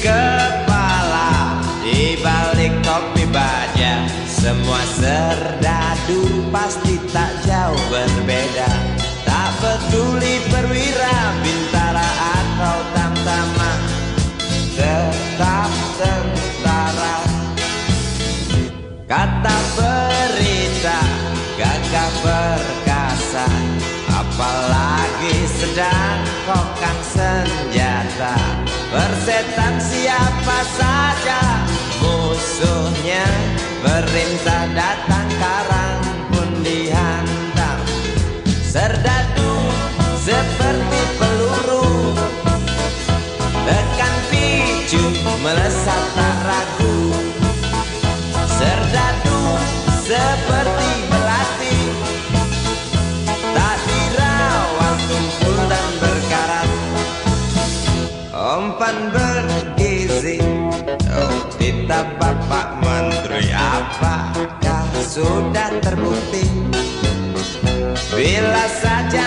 Kepala di balik topi baja. Semua serdadu pasti tak jauh berbeda. Tak peduli perwira, bintara atau tamtama. Tetap tentara. Kata berita gagah perkasa. Apalagi sedang kokang senjata Persetan siapa saja musuhnya Perintah datang karang pun dihantam. Serdadu seperti peluru Tekan picu melesat tak ragu. Serdadu seperti Kita Bapak Menteri Apakah sudah terbukti? Bila saja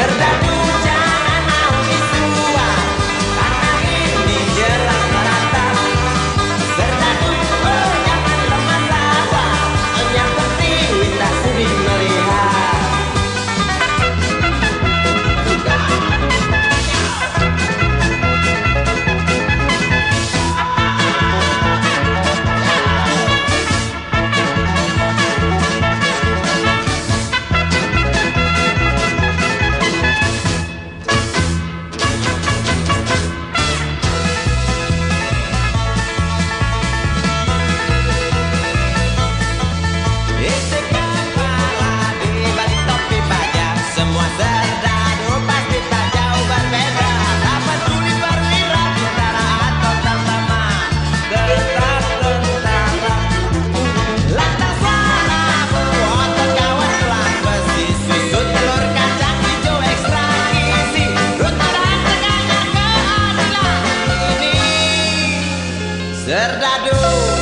verdad. Serdadu